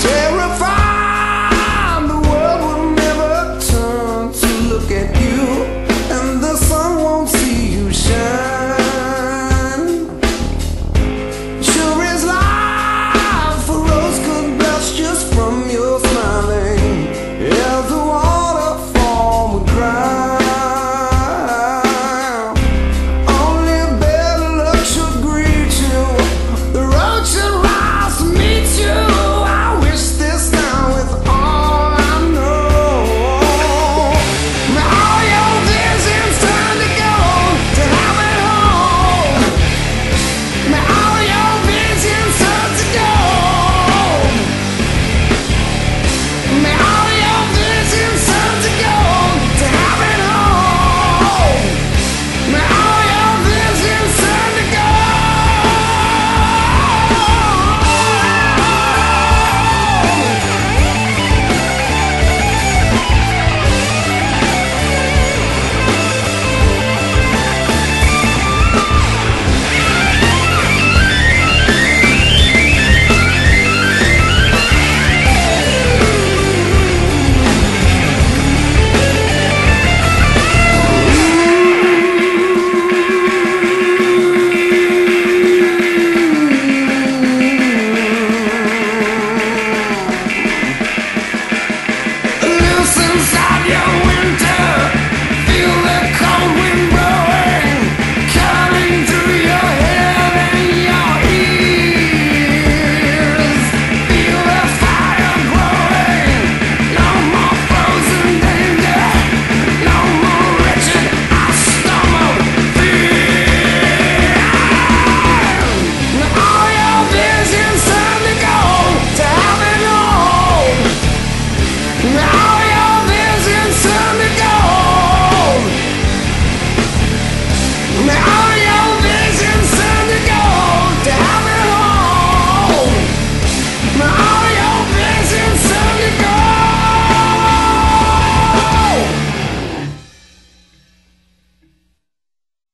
Tell